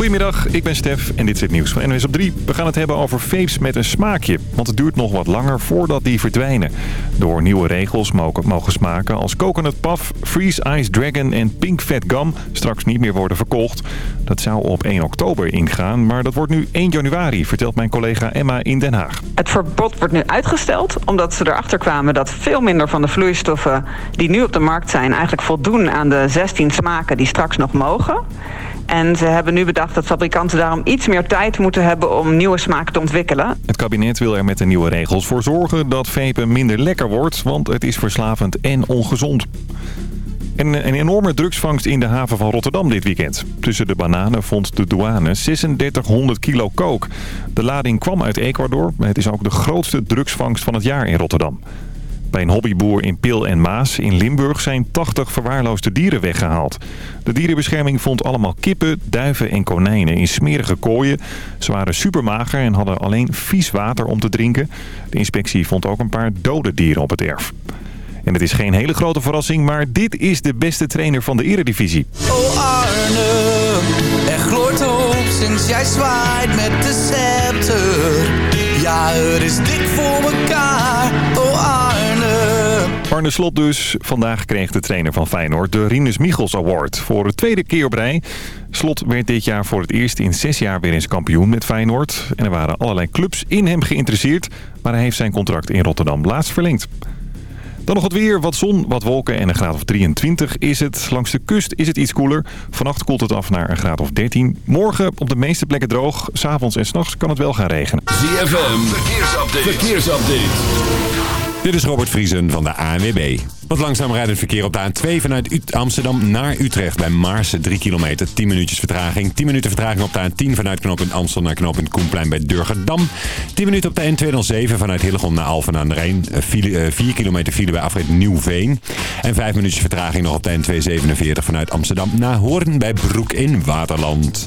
Goedemiddag, ik ben Stef en dit is het nieuws van NWS op 3. We gaan het hebben over vapes met een smaakje. Want het duurt nog wat langer voordat die verdwijnen. Door nieuwe regels mogen smaken als coconut puff, freeze ice dragon en pink fat gum straks niet meer worden verkocht. Dat zou op 1 oktober ingaan, maar dat wordt nu 1 januari, vertelt mijn collega Emma in Den Haag. Het verbod wordt nu uitgesteld omdat ze erachter kwamen dat veel minder van de vloeistoffen die nu op de markt zijn eigenlijk voldoen aan de 16 smaken die straks nog mogen. En ze hebben nu bedacht dat fabrikanten daarom iets meer tijd moeten hebben om nieuwe smaken te ontwikkelen. Het kabinet wil er met de nieuwe regels voor zorgen dat vapen minder lekker wordt, want het is verslavend en ongezond. En een enorme drugsvangst in de haven van Rotterdam dit weekend. Tussen de bananen vond de douane 3600 kilo kook. De lading kwam uit Ecuador. Het is ook de grootste drugsvangst van het jaar in Rotterdam. Bij een hobbyboer in Pil en Maas in Limburg zijn 80 verwaarloosde dieren weggehaald. De dierenbescherming vond allemaal kippen, duiven en konijnen in smerige kooien. Ze waren supermager en hadden alleen vies water om te drinken. De inspectie vond ook een paar dode dieren op het erf. En het is geen hele grote verrassing, maar dit is de beste trainer van de eredivisie. Oh Arne, er gloort hoop sinds jij zwaait met de scepter. Ja, het is dik voor elkaar, Arne. Slot dus. Vandaag kreeg de trainer van Feyenoord de Rinus Michels Award voor de tweede keer op rij. Slot werd dit jaar voor het eerst in zes jaar weer eens kampioen met Feyenoord. En er waren allerlei clubs in hem geïnteresseerd, maar hij heeft zijn contract in Rotterdam laatst verlengd. Dan nog wat weer, wat zon, wat wolken en een graad of 23 is het. Langs de kust is het iets koeler. Vannacht koelt het af naar een graad of 13. Morgen op de meeste plekken droog. S'avonds en s'nachts kan het wel gaan regenen. ZFM, verkeersupdate. verkeersupdate. Dit is Robert Vriesen van de ANWB. Wat langzaam rijdend verkeer op de A2 vanuit Amsterdam naar Utrecht. Bij Maarsen 3 kilometer, 10 minuutjes vertraging. 10 minuten vertraging op de A10 vanuit knooppunt Amstel naar knooppunt Koenplein bij Durgerdam. 10 minuten op de N207 vanuit Hillegom naar Alphen aan de Rijn. 4 eh, kilometer file bij afrit Nieuwveen. En 5 minuutjes vertraging nog op de N247 vanuit Amsterdam naar Hoorn bij Broek in Waterland.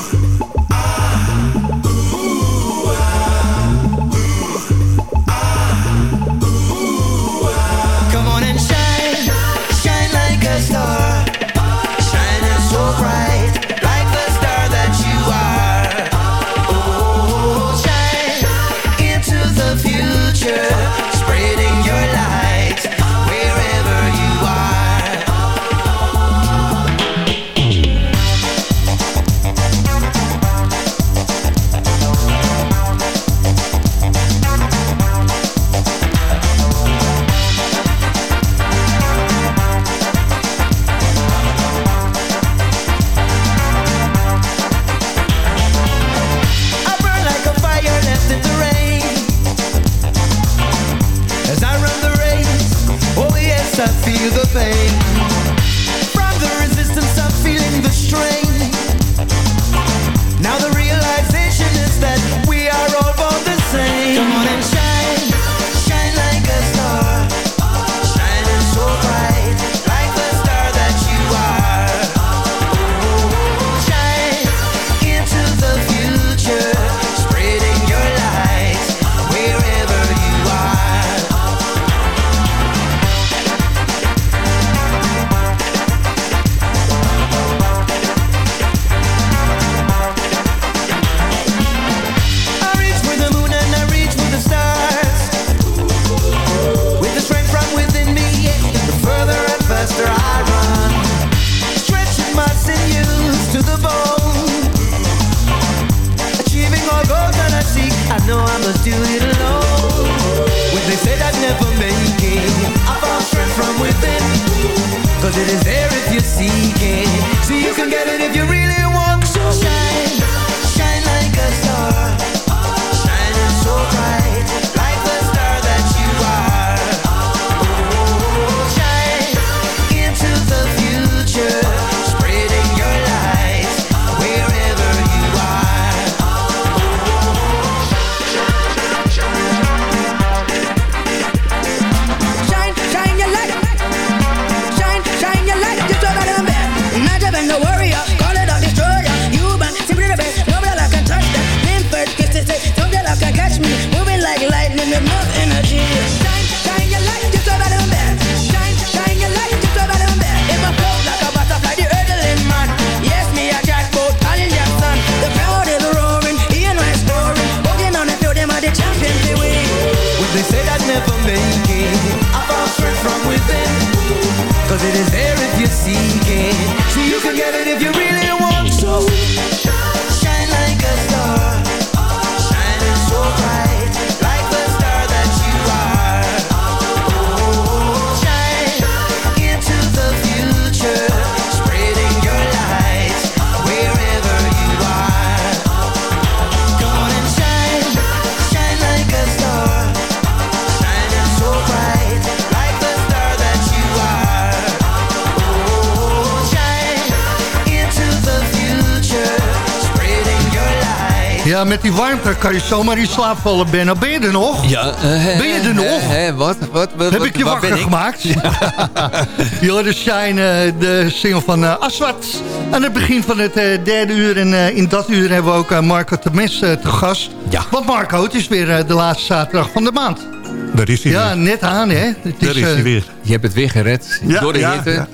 Ja, met die warmte kan je zomaar in slaap vallen, Benno. Ben je er nog? Ja. Uh, ben je er nog? Uh, wat, wat, wat, Heb ik je wakker gemaakt? Jullie Shine, de single van uh, Aswat. Aan het begin van het derde uur. En in dat uur hebben we ook Marco Temes te gast. Ja. Want Marco, het is weer de laatste zaterdag van de maand. Daar is hij Ja, weer. net aan, hè? Het Daar is, hij weer. Je hebt het weer gered Ja, door de ja, hitte. ja.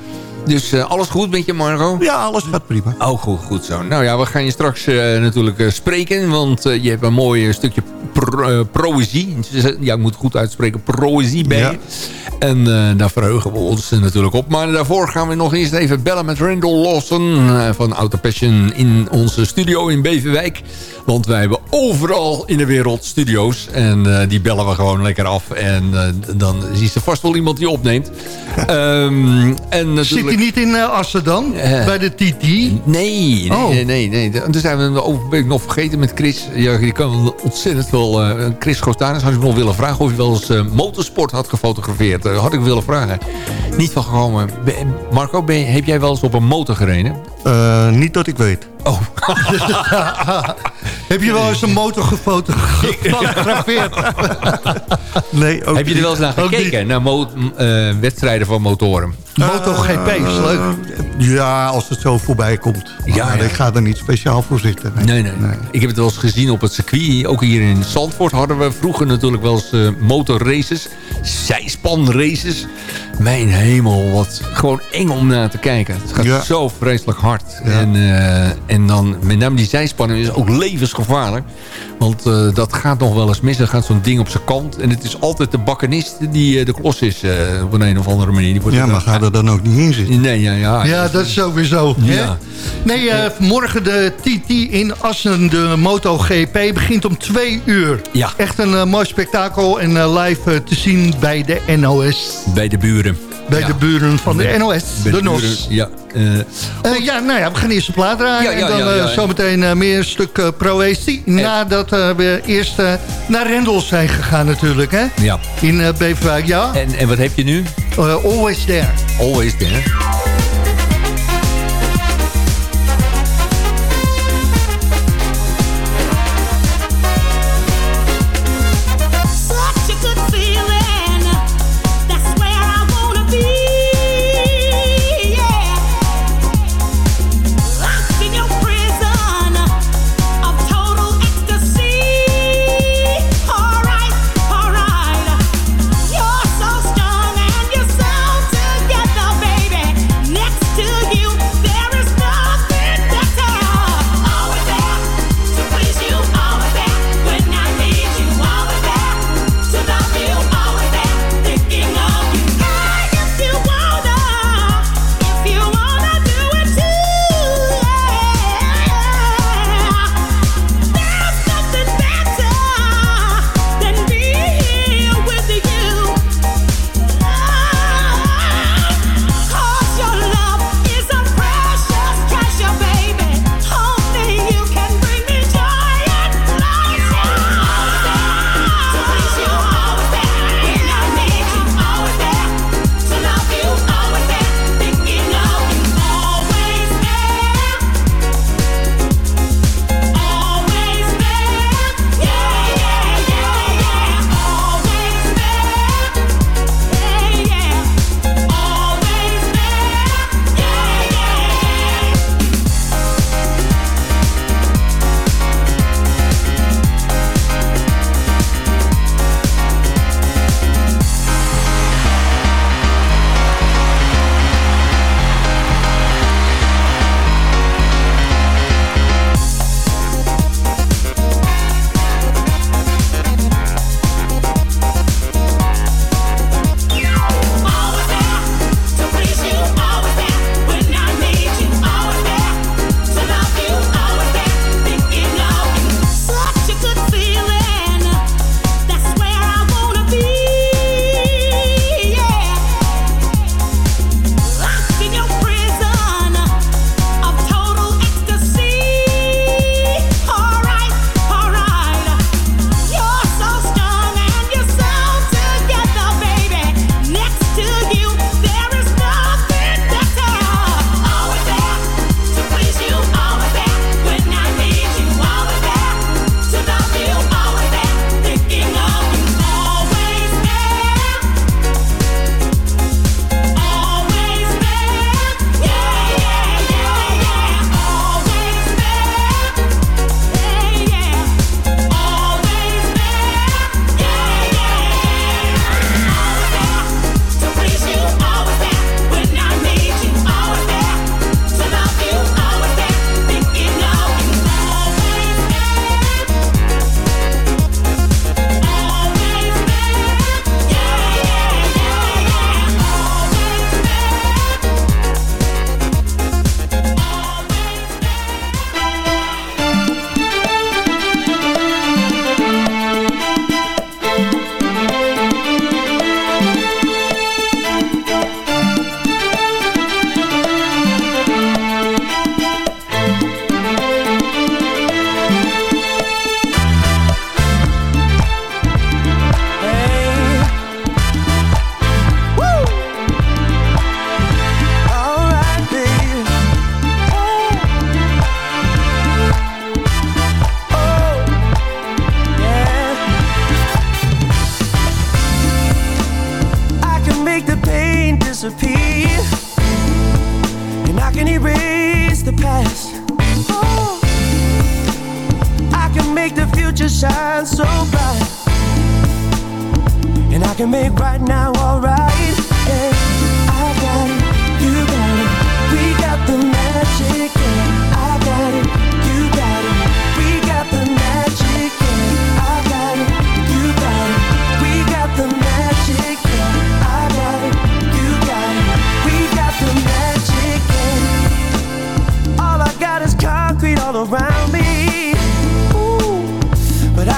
Dus uh, alles goed met je, Marco? Ja, alles gaat prima. Oh, goed, goed zo. Nou ja, we gaan je straks uh, natuurlijk uh, spreken. Want je hebt een mooi stukje pro proëzie. Ja, ik moet goed uitspreken. Proëzie bij ja. En daar verheugen we ons natuurlijk op. Maar daarvoor gaan we nog eerst even bellen met Randall Lawson van Auto Passion in onze studio in Beverwijk. Want wij hebben overal in de wereld studio's. En die bellen we gewoon lekker af. En dan is er vast wel iemand die opneemt. um, en natuurlijk... Hij niet in uh, Assen dan? Uh, bij de TT? Nee, nee, oh. nee. nee, nee. Toen zijn we over, ben ik nog vergeten met Chris. Ja, die kan ontzettend wel... Uh, Chris Gostanis had ik nog willen vragen of hij wel eens motorsport had gefotografeerd. Had ik willen vragen. Niet van gekomen. Marco, ben, heb jij wel eens op een motor gereden? Niet dat ik weet. Oh. Heb je wel eens een motor gefotografeerd? nee, ook Heb je er wel eens naar gekeken? Naar mo uh, wedstrijden van motoren? MotoGP is leuk. Ja, als het zo voorbij komt. Ja, maar ja. ik ga er niet speciaal voor zitten. Nee. Nee, nee. nee. Ik heb het wel eens gezien op het circuit. Ook hier in Zandvoort hadden we vroeger natuurlijk wel eens uh, motorraces. Zijspanraces. Mijn hemel, wat gewoon eng om naar te kijken. Het gaat ja. zo vreselijk hard. Ja. En, uh, en dan met name die zijspanning is ook levensgevaarlijk. Want uh, dat gaat nog wel eens mis. Er gaat zo'n ding op zijn kant. En het is altijd de bakkenist die uh, de klos is. Op een, een of andere manier. Die wordt ja, maar gaat er dan ook niet in zitten? Nee, ja, ja. Ja, dat is sowieso. Ja. Nee, morgen de TT in Assen, de MotoGP, begint om twee uur. Ja. Echt een mooi spektakel en live te zien bij de NOS. Bij de buren. Bij ja. de buren van de NOS, de, de NOS. Ja. Uh, ja, nou ja, we gaan eerst een plaat draaien. Ja, ja, en dan uh, zometeen meer een stuk proëzie. Nadat we eerst naar Rendel zijn gegaan natuurlijk. Hè? Ja. In Beverwijk, ja. En, en wat heb je nu? always there. Always there.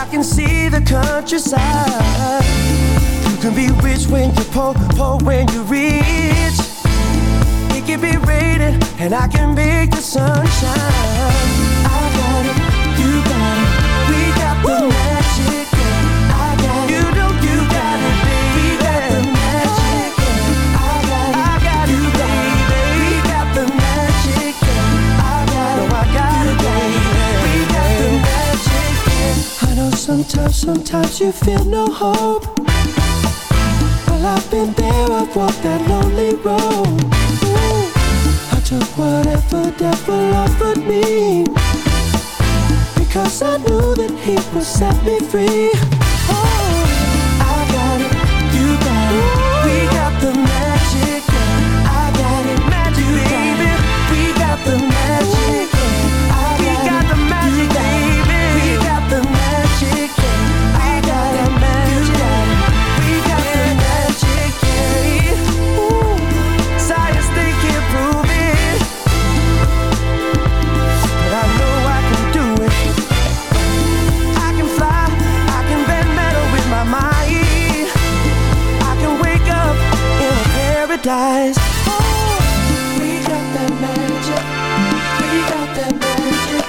Can see the countryside. You can be rich when you're poor, poor when you're rich. It can be raining, and I can make the sun shine. Sometimes, sometimes you feel no hope. Well, I've been there, I've walked that lonely road. Ooh, I took whatever devil offered me. Because I knew that he would set me free. Paradise. Oh, we got that magic. We got that magic.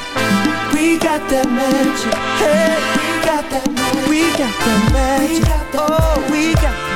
We got that magic. Hey, we got that magic. We got that magic. Oh, we got oh,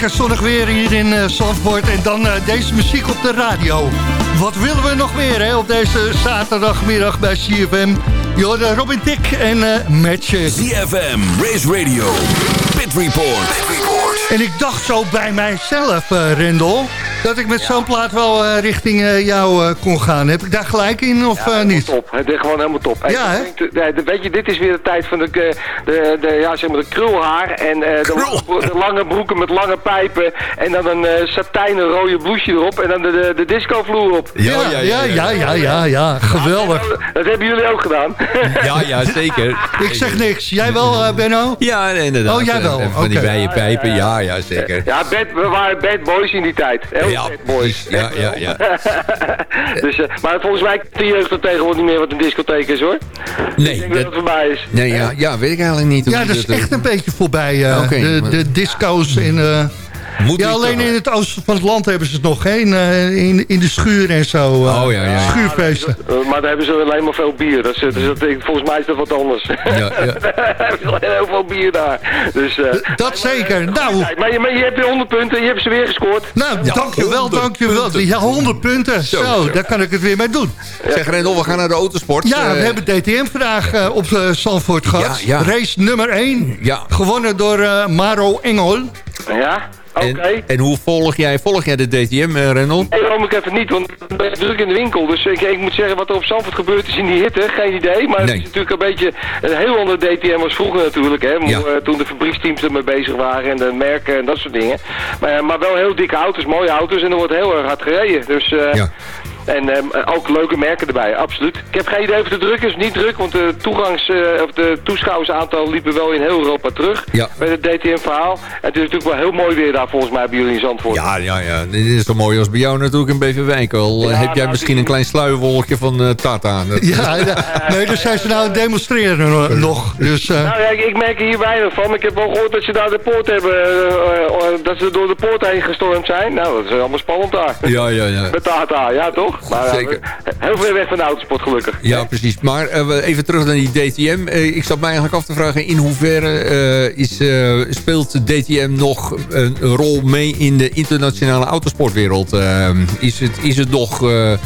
Lekker zonnig weer hier in eh, Zandvoort. En dan eh, deze muziek op de radio. Wat willen we nog meer hè, op deze zaterdagmiddag bij CFM? Jorden Robin Dick en Matches. ZFM, Race Radio, Pit Report. En ik dacht zo bij mijzelf, eh Rendel... dat ik met zo'n plaat wel eh, richting eh, jou eh, kon gaan. Heb ik daar gelijk in of eh, niet? Top, het is gewoon helemaal top. Ja, hè? Ik denk, de- weet je, dit is weer de tijd van de, eh, de, de, ja, zeg maar de krulhaar en eh, de, de lange broeken met lange pijpen en dan een eh, satijnen rode blouseje erop en dan de, de, de discovloer op. Ja, ja, ja, ja, ja, ja, geweldig. Dat hebben jullie ook gedaan. Ja, ja, zeker. Ik zeg niks. Jij wel, Benno? Ja, inderdaad. Oh, jij wel. Van die Oké. wijde pijpen, ja, ja, zeker. Ja, bad, we waren bad boys in die tijd. Heel Ja, bad boys. Ja, ja, ja. dus, eh, maar volgens mij de jeugd er tegenwoordig niet meer wat een discotheek is hoor. Ik Nee, denk dat het voorbij is. nee ja, ja, weet ik eigenlijk niet. Ja, dat is eh, echt een beetje voorbij. eh, Oké, de, maar- de disco's en... moet ja, alleen in het oosten van het land hebben ze het nog. hè? In, eh, in, in de schuur en zo. eh, Oh, ja, ja, ja. Schuurfeesten. Eh, maar daar hebben ze alleen maar veel bier. Dat is, dus dat, volgens mij is dat wat anders. Ja, ja. hebben ze alleen heel veel bier daar. Dus, eh, Dat zeker. Nou, maar, je, maar je hebt weer 100 punten en je hebt ze weer gescoord. nou Ja, dankjewel, 100 dankjewel. punten. Ja, 100 punten. Zo, zo. daar kan ik het weer mee doen. Zeg Rendel, we gaan naar de autosport. Ja, we hebben DTM vandaag op uh, Zandvoort gehad. Ja, ja. Race nummer 1. Ja. Gewonnen door Maro Engel. Ja, oké. En, en hoe volg jij, volg jij de DTM, eh, Rendel? Ik kom ik even niet, want ik ben druk in de winkel. Dus ik, ik moet zeggen, wat er op Zandvoort gebeurd is in die hitte, geen idee. Maar Nee. het is natuurlijk een beetje een heel ander DTM als vroeger natuurlijk. Hè, Ja. eh, Toen de fabrieksteams ermee bezig waren en de merken en dat soort dingen. Maar, maar wel heel dikke auto's, mooie auto's en er wordt heel erg hard gereden. Dus eh, Ja. En ehm, ook leuke merken erbij, absoluut. Ik heb geen idee of het druk is, niet druk, want de, toegangs, eh, of de toeschouwersaantal liepen wel in heel Europa terug. Ja. Bij het DTM-verhaal. Het is natuurlijk wel heel mooi weer daar volgens mij bij jullie in Zandvoort. Ja, ja, ja. Dit is zo mooi als bij jou natuurlijk in Beverwijk. Al Ja, heb jij nou, misschien die- een klein sluierwolkje van eh Tata. Dat- Ja, ja. nee, daar zijn ze nou aan het demonstreren eh, nog. Dus, eh, Nou ja, ik, ik merk er hier weinig van. Ik heb wel gehoord dat ze daar de poort hebben, eh, eh, dat ze door de poort heen gestormd zijn. Nou, dat is allemaal spannend daar. Ja, ja, ja. Met Tata, ja toch? Maar, ja, Zeker. Heel ver weg van de autosport gelukkig. Ja, precies. Maar eh, even terug naar die DTM. Eh, ik zat mij eigenlijk af te vragen... in hoeverre eh, is, eh, speelt DTM nog een, rol mee... in de internationale autosportwereld? Eh, is, het, is het nog eh, eh,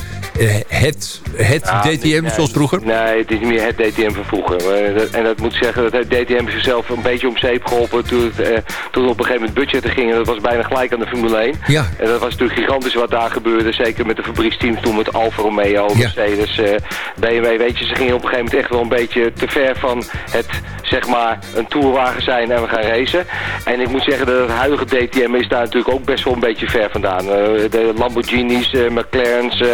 het, het Ja, DTM nee, zoals vroeger? Nee, het is niet meer het DTM van vroeger. Eh, dat- En dat moet zeggen dat het DTM zichzelf een beetje om zeep geholpen toen het, eh, toen het op een gegeven moment budgetten gingen. Dat was bijna gelijk aan de Formule 1. Ja. En dat was natuurlijk gigantisch wat daar gebeurde. Zeker met de fabrieksteams toen met Alfa Romeo, Ja. Mercedes, eh, BMW. Weet je, ze gingen op een gegeven moment echt wel een beetje te ver van het, zeg maar, een tourwagen zijn en we gaan racen. En ik moet zeggen dat het huidige DTM is daar natuurlijk ook best wel een beetje ver vandaan. Eh, de Lamborghinis, eh, McLaren's, eh,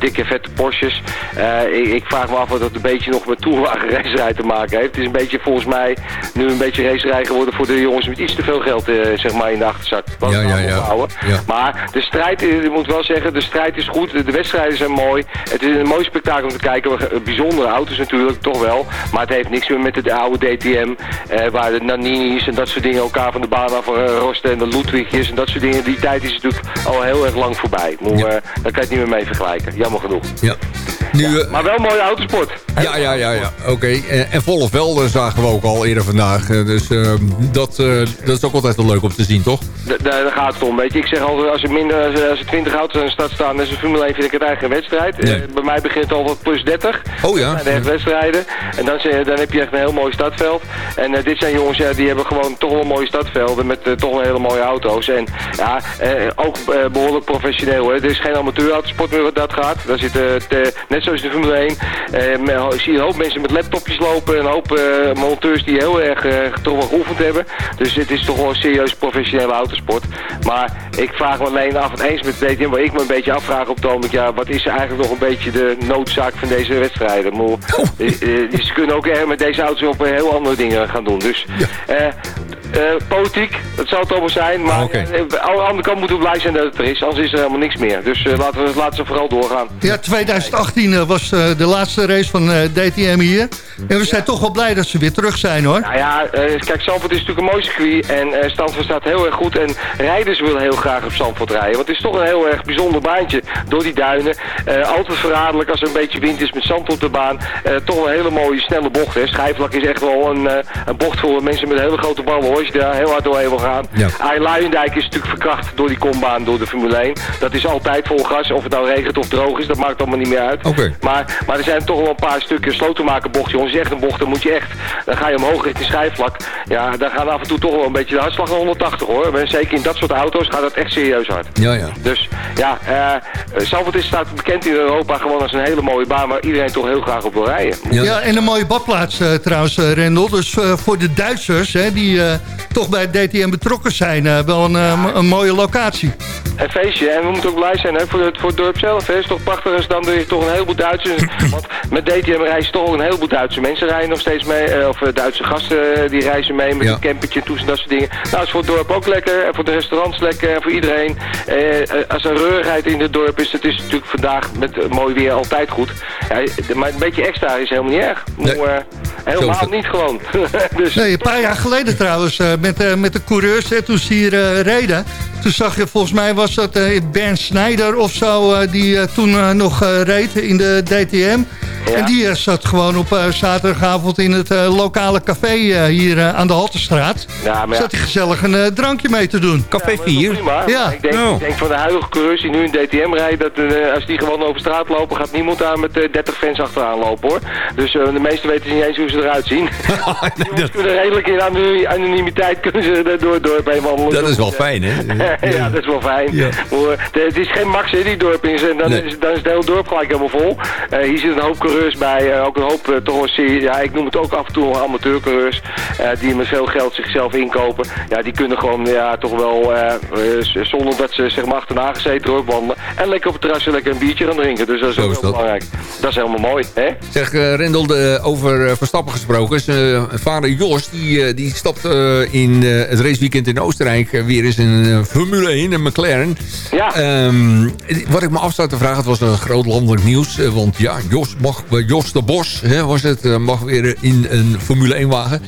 dikke vette Porsches. Eh, ik, ik vraag me af wat dat een beetje nog met tourwagenracerij te maken heeft. Het is een beetje volgens mij nu een beetje racerij geworden voor de jongens met iets te veel geld eh, zeg maar in de achterzak. Ja, ja, ja. Maar de strijd, eh, ik moet wel zeggen, de strijd is goed. De, de wedstrijden zijn mooi. Het is een mooi spektakel om te kijken. Bijzondere auto's natuurlijk, toch wel. Maar het heeft niks meer met de oude DTM. eh, waar de Naninis en dat soort dingen elkaar van de baan af rosten. En de Ludwigjes en dat soort dingen. Die tijd is natuurlijk al heel erg lang voorbij. Moet, Ja. daar kan je het niet meer mee vergelijken. Jammer Ja. Nu, eh, Maar wel een mooie autosport. Ja, ja, ja, ja. oké. En, en volle velden zagen we ook al eerder vandaag. Eh, Dus eh, dat, dat is ook altijd wel leuk om te zien, toch? Da- Daar, gaat het om, weet je. Ik zeg altijd, als er minder als, er 20 auto's in de stad staan, dan is een Formule 1 vind ik het eigenlijk geen wedstrijd. Nee. Bij mij begint het al wat plus 30. Oh ja. Echt wedstrijden. En dan, dan heb je echt een heel mooi stadveld. En dit zijn jongens, ja, die hebben gewoon toch wel mooie stadvelden met toch wel hele mooie auto's. En ja, ook eh, behoorlijk professioneel. Hè. Er is geen amateurautosport meer wat dat gaat. Daar zitten, eh, net zoals de Formule 1, eh, me- zie een hoop mensen met laptopjes lopen. Een hoop eh, monteurs die heel erg eh, toch wel geoefend hebben. Dus het is toch wel een serieus professionele autosport. Maar ik vraag me alleen af en eens met het DTM, waar ik me een beetje afvraag op het ogenblik, ja, wat is eigenlijk nog een beetje de noodzaak van deze wedstrijden? Eh, eh, ze kunnen ook met deze auto's op eh, heel andere dingen gaan doen. Dus eh, eh, politiek, dat zal het allemaal zijn. Maar eh, aan de andere kant moeten we blij zijn dat het er is, anders is er helemaal niks meer. Dus eh, laten, we, laten ze vooral doorgaan. ja, 2018 eh, was eh, de laatste race van eh, DTM hier. En we zijn toch wel blij dat ze weer terug zijn, hoor. Nou ja, eh, kijk, Zandvoort is natuurlijk een mooi circuit en eh Stanford staat heel erg goed. En rijders willen heel graag op Zandvoort rijden, want het is toch een heel erg bijzonder baantje door die duinen. Eh, altijd verraderlijk als er een beetje wind is met zand op de baan. Eh, toch een hele mooie snelle bocht. Hè. Schijfvlak is echt wel een, eh, een bocht voor mensen met hele grote ballen hoor, als je daar heel hard doorheen wil gaan. Ja. Arie Luijendijk is natuurlijk verkracht door die kombaan, door de Formule 1. Dat is altijd vol gas, of het nou regent of droog is, dat maakt allemaal niet meer uit. Oké. Maar, maar er zijn toch wel een paar stukken slotenmakerbocht, jongens. Echt een bocht, dan moet je echt, dan ga je omhoog richting schijfvlak. Ja, dan gaat af en toe toch wel een beetje de hartslag naar 180 hoor. Maar Zeker in dat soort auto's gaat dat echt serieus hard. Ja, ja. Dus ja, eh Zandvoort is staat bekend in Europa gewoon als een hele mooie baan waar iedereen toch heel graag op wil rijden. Ja. Ja, en een mooie badplaats eh, trouwens, eh, Rendel. Dus eh, voor de Duitsers, hè, die eh, toch bij het DTM betrokken zijn, eh, wel een, eh, een mooie locatie. Een feestje. En we moeten ook blij zijn hè, voor, het, voor het dorp zelf. Hè. Het is toch prachtig als dan er toch een heleboel Duitsers... Want met DTM reizen toch ook een heleboel Duitse mensen rijden nog steeds mee. eh, of Duitse gasten die reizen mee met Ja. een campertje, en dat soort dingen. Nou, is voor het dorp ook lekker. En voor de restaurants lekker. En voor iedereen. Eh, als er reurigheid in het dorp is, dat is natuurlijk vandaag met mooi weer altijd goed. Ja, maar een beetje extra is helemaal niet erg. Nee. Helemaal niet gewoon. dus, Nee, een paar jaar geleden trouwens, eh, met, eh, met de coureurs, hè, toen ze hier eh, reden. Toen zag je, volgens mij was dat eh Bernd Snijder of zo, eh, die eh, toen nog eh, reed in de DTM. Ja. En die zat gewoon op eh, zaterdagavond in het eh, lokale café eh, hier aan de Haltestraat. ja, maar ja. Zat hij gezellig een eh, drankje mee te doen. Café Ja, maar dat is 4. toch prima. Ja. Ik denk, Oh. ik denk van de huidige coureurs die nu in DTM rijden, dat als die gewoon over straat lopen, gaat niemand daar met eh, 30 fans achteraan lopen hoor. Dus eh, de meesten weten niet eens hoe ze eruit zien. die jongens kunnen redelijk in anonimiteit kunnen ze er door, door bij wandelen. Dat is wel fijn, hè? ja, dat is wel fijn. Ja. Maar, het is geen max hè, die dorp is. En dan, Nee. is, dan is het hele dorp gelijk helemaal vol. Eh, hier zit een hoop coureurs bij. eh, ook een hoop, eh, toch serie- ja, ik noem het ook af en toe amateurcoureurs. die met veel geld zichzelf inkopen. Ja, die kunnen gewoon ja, toch wel, zonder dat ze zeg maar achterna gezeten erop wandelen. En lekker op het terrasje lekker een biertje gaan drinken. Dus dat is Zo ook is heel dat. belangrijk. Dat is helemaal mooi, hè? Zeg, Rendel, de, over Verstappen gesproken. Zijn vader Jos, die, eh, die stapt eh, in eh, het raceweekend in Oostenrijk weer eens in een Formule 1, een McLaren. Ja. Ehm, wat ik me af zou te vragen, het was een groot landelijk nieuws. want ja, Jos, mag, Jos de Bos hè, was het, mag weer in een Formule 1 wagen.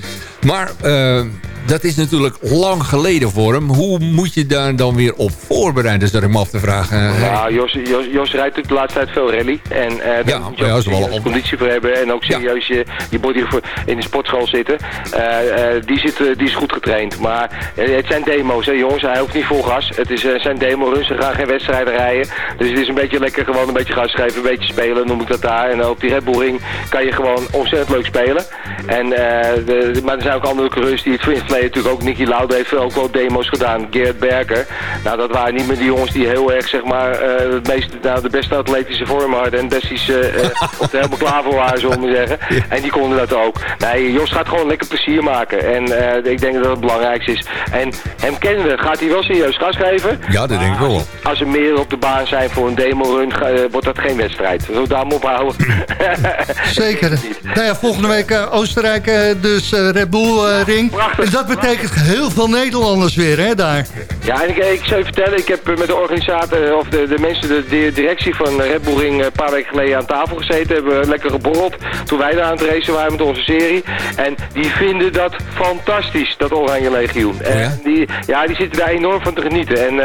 Maar eh, dat is natuurlijk lang geleden voor hem. Hoe moet je daar dan weer op voorbereiden, zou ik me af te vragen. Nou, Jos, Jos, Jos rijdt natuurlijk de laatste tijd veel rally. En eh daar Ja, moet je ja, ook dat is wel al- conditie voor hebben. En ook Ja. serieus je, je body voor in de sportschool zitten. Eh, eh, die, zit, eh, die is goed getraind. Maar eh, het zijn demo's, hè, jongens. Hij hoeft niet vol gas. Het is, eh, zijn demo-runs. Ze gaan geen wedstrijden rijden. Dus het is een beetje lekker gewoon een beetje gas geven. Een beetje spelen, noem ik dat daar. En op die Red Bull Ring kan je gewoon ontzettend leuk spelen. En, eh, de, maar er zijn ook andere coureurs die het in het verleden natuurlijk ook... Nicky Lauda heeft ook wel demo's gedaan. Gerrit Berger. Nou, dat waren niet meer die jongens die heel erg, zeg maar, eh, het meest, nou, de beste atletische vorm hadden. En best iets eh, eh, of er helemaal klaar voor waren, zullen we zeggen. En die konden dat ook. Nee, Jos gaat gewoon lekker plezier maken. En eh, ik denk dat dat het belangrijkste is. En hem kennende gaat hij wel serieus gas geven. Ja, dat denk ik wel. Als er meer op de baan zijn voor een demo-run, wordt dat geen wedstrijd. Zo daar moet ophouden. Zeker. Nou ja, volgende week Oostenrijk, eh, dus Red Bull eh, ring. prachtig. En dat betekent heel veel Nederlanders weer, hè, daar. Ja, en ik, ik zou je vertellen, ik heb eh, met de organisator, eh, of de, de mensen, de, de directie van Red Bull Ring eh, een paar weken geleden aan tafel gezeten. Hebben lekker geborreld toen wij daar aan het racen waren met onze serie. En die vinden dat fantastisch, dat Oranje Legioen. En ja? Die, ja, die zitten daar enorm van te genieten. En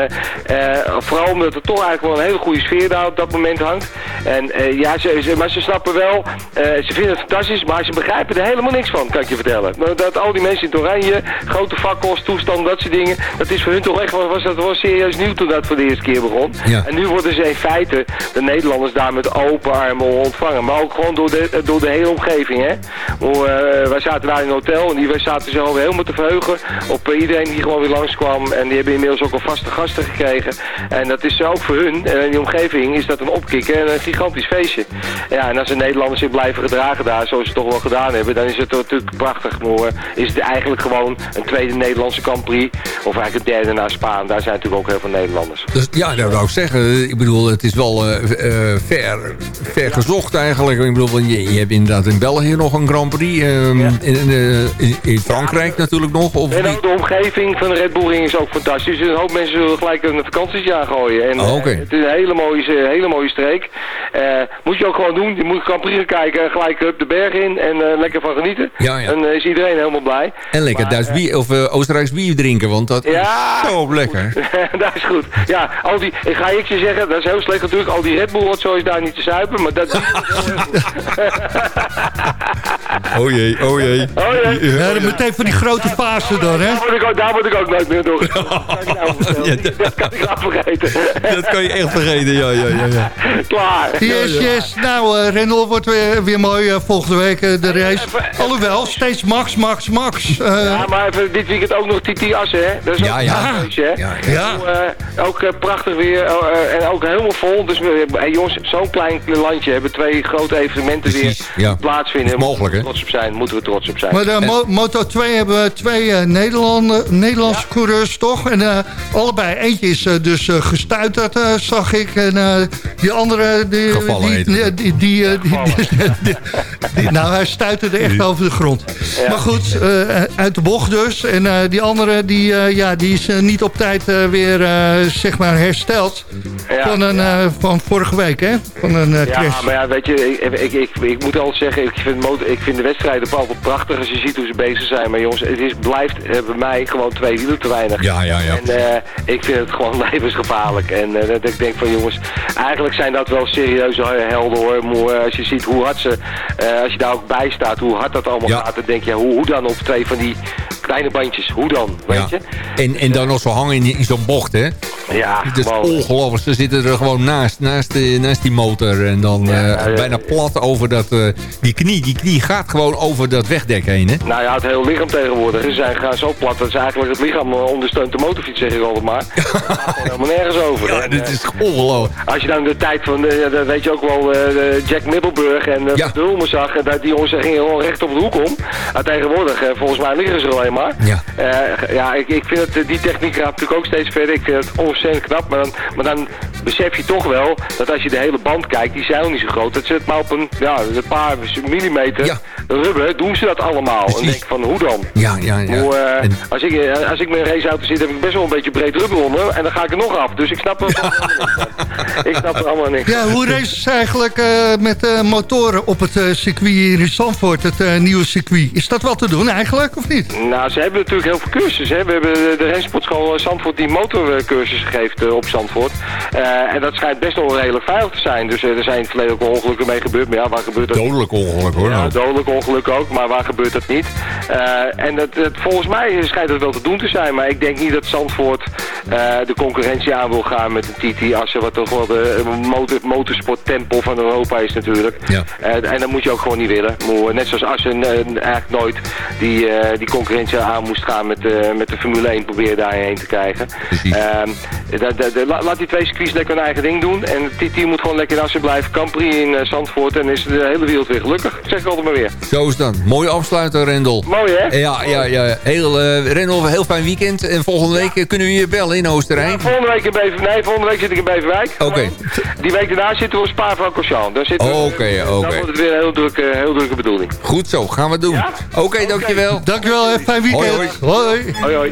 eh, eh, vooral omdat er toch eigenlijk wel een hele goede sfeer daar op dat moment hangt. En eh, ja, ze, ze- maar ze snappen wel, eh, ze vinden het fantastisch, maar ze begrijpen er helemaal niks van, kan ik je vertellen. Nou, Dat al die mensen in het oranje, grote fakkels, toestanden, dat soort dingen, dat is voor hun toch echt, was dat wel serieus nieuw toen dat voor de eerste keer begon. Ja. En nu worden ze in feite, de Nederlanders daar met open armen ontvangen. Maar ook gewoon door de, door de hele omgeving, hè. Eh, wij zaten daar in een hotel en die, wij zaten zo helemaal te verheugen op eh, iedereen die gewoon weer langskwam. En die hebben inmiddels ook al vaste gasten gekregen. En dat is ook voor hun, en in die omgeving, is dat een opkikken en een gigantisch feestje. Ja, en als de Nederlanders zich blijven gedragen daar, zoals ze toch wel gedaan hebben, dan is het natuurlijk prachtig. Maar eh, is het eigenlijk gewoon een tweede Nederlandse Grand Prix, of eigenlijk een derde na Spaan. Daar zijn natuurlijk ook heel veel Nederlanders. Dus, ja, dat wou ik zeggen. Ik bedoel, het is wel eh, eh, ver, ver gezocht eigenlijk. Ik bedoel, je, je hebt inderdaad in België nog een Grand Prix. ehm, Ja. in, in, eh, in Frankrijk natuurlijk nog. Of En ook de omgeving van de Red Bull Ring is ook fantastisch. Dus een hoop mensen zullen gelijk een vakantiejaar gooien. En, Oh, eh, het is een hele mooie, eh, hele mooie streek. Eh, moet je ook gewoon doen. Je moet Grand Prix gaan kijken en gelijk de berg in en eh, lekker van genieten. Dan eh, is iedereen helemaal blij. En lekker Maar, Duits eh, bier, of eh, Oostenrijks bier drinken, want dat Ja, is zo lekker. dat is goed. Ja, al die, ik ga ik je zeggen, dat is heel slecht natuurlijk. Al die Red Bull wat zo is daar niet te zuipen, maar dat is heel erg goed. Oh jee, oh jee. Oh jee. Ja, dan meteen van die grote Pasen dan, hè. Daar word ik ook, daar word ik ook nooit meer door. Dat kan ik nou vertellen. Dat kan ik nou vergeten. Dat kan je echt vergeten, ja, ja, ja. ja. Klaar. Yes, yes. Nou, eh Rendel wordt weer, weer mooi volgende week de race. Alhoewel, steeds max, max, max. Eh, Ja, maar even dit weekend ook nog Titi Assen, hè? Dat is Ja, ook ja. een feestje, hè? Ja, ja. Ja. Ook, eh, ook eh, prachtig weer en ook helemaal vol. Dus we, hey, jongens, zo'n klein landje hebben twee grote evenementen Precies, weer ja. plaatsvinden. Is mogelijk, hè? Moeten we trots op zijn, moeten we trots op zijn. Maar de Mo- Moto 2 hebben we twee Nederlanden, Nederlandse coureurs, toch? En eh, allebei. Eentje is dus gestuiterd, zag ik. En eh, die andere... Die, die, die, die, die, die- die- die- Nou, hij stuiterde echt over de grond. Maar goed, eh, uit de bocht dus. En eh, die andere, die, eh, ja, die is niet op tijd eh, weer, eh, zeg maar, hersteld. Ja, van, een, ja. eh, van vorige week, hè? Van een eh, Ja, crash. maar ja, weet je, ik, ik, ik, ik moet altijd zeggen, ik vind, motor- ik vind de wedstrijden altijd prachtig als je ziet hoe ze bezig zijn. Maar jongens, het is, blijft bij mij gewoon twee wielen te weinig. Ja, ja, ja. En eh, ik vind het gewoon levensgevaarlijk. En eh, dat ik denk van jongens, eigenlijk zijn dat wel serieuze helden hoor. Maar als je ziet hoe hard ze, eh, als je daar ook bij staat, hoe hard dat allemaal Ja. gaat, dan denk je, hoe, hoe dan op twee van die kleine bandjes, hoe dan, weet Ja. je? En, en dan nog zo hangen in, in zo'n bocht, hè? Ja, Het is ongelooflijk. Ze zitten er gewoon naast, naast, die, naast die motor. En dan Ja, eh, bijna plat over dat... eh, die knie, die knie gaat gewoon over dat wegdek heen, hè? Nou ja, het hele lichaam tegenwoordig. Ze zijn, gaan zo plat dat ze eigenlijk het lichaam eh, ondersteunt de motorfiets, zeg ik altijd maar. Dat gaat gewoon helemaal nergens over. Ja, En, dit eh, is ongelooflijk. Als je dan de tijd van, dat weet je ook wel, eh, Jack Middelburg en Ja. de Ulmer zag. Dat die jongens eh, gingen gewoon recht op de hoek om. Maar tegenwoordig, eh, volgens mij liggen ze er alleen maar. Ja. Eh, ja, ik, ik vind het, eh, die techniek gaat natuurlijk ook steeds verder. Ik vind het ontzettend knap. Maar dan, maar dan besef je toch wel dat als je de hele band kijkt, die zijn ook niet zo groot. Dat ze het maar op een, ja, een paar millimeter Ja. rubber doen ze dat allemaal. En denk ik van, hoe dan? Ja, ja, ja. Hoe, eh, En- als, ik, eh, als ik met een raceauto zit, heb ik best wel een beetje breed rubber onder. En dan ga ik er nog af. Dus ik snap er allemaal niks van. Ik snap er allemaal niks Ja, hoe racen ze eigenlijk eh, met eh, motoren op het circuit hier in Zandvoort, het eh, nieuwe circuit? Is dat wat te doen eigenlijk, of niet? Nou, ze hebben natuurlijk heel veel cursussen. Hè. We hebben de rensportschool Zandvoort die motorcursus geeft eh, op Zandvoort. Eh, en dat schijnt best wel redelijk veilig te zijn. Dus eh, er zijn in het verleden ook ongelukken mee gebeurd. Maar ja, waar gebeurt dat? Dodelijk ongeluk, hoor. Ja, nou. dodelijk ongeluk ook, maar waar gebeurt dat niet? En het, volgens mij schijnt het wel te doen te zijn, maar ik denk niet dat Zandvoort de concurrentie aan wil gaan met een TT Assen, wat toch wel de motor, motorsporttempel van Europa is natuurlijk. Ja. En dat moet je ook gewoon niet willen. Net zoals Assen eigenlijk nooit die, die concurrentie aan moest gaan met, met de Formule 1 proberen daarheen te krijgen. Precies. Da- da- da- la- laat die twee circuits lekker hun eigen ding doen. En TT moet gewoon lekker in Assen blijven. Campri in eh, Zandvoort. En is de hele wereld weer gelukkig. Dat zeg ik altijd maar weer. Zo is dat. Mooi afsluiten, Rendel. Mooi hè? Ja, ja, ja. Heel, eh Rendel, een heel fijn weekend. En volgende week eh, kunnen we je bellen in Oostenrijk. Volgende week in Bever... Nee, volgende week zit ik in Beverwijk. Oké. Die week daarna zitten we op Spa-Francorchamps. Daar zitten we- Oké, oké. Dan wordt het weer een heel drukke, heel drukke bedoeling. Goed zo, gaan we het doen. Ja? Oké, dankjewel. Dankjewel, en fijn weekend. Hoi, hoi. Hoi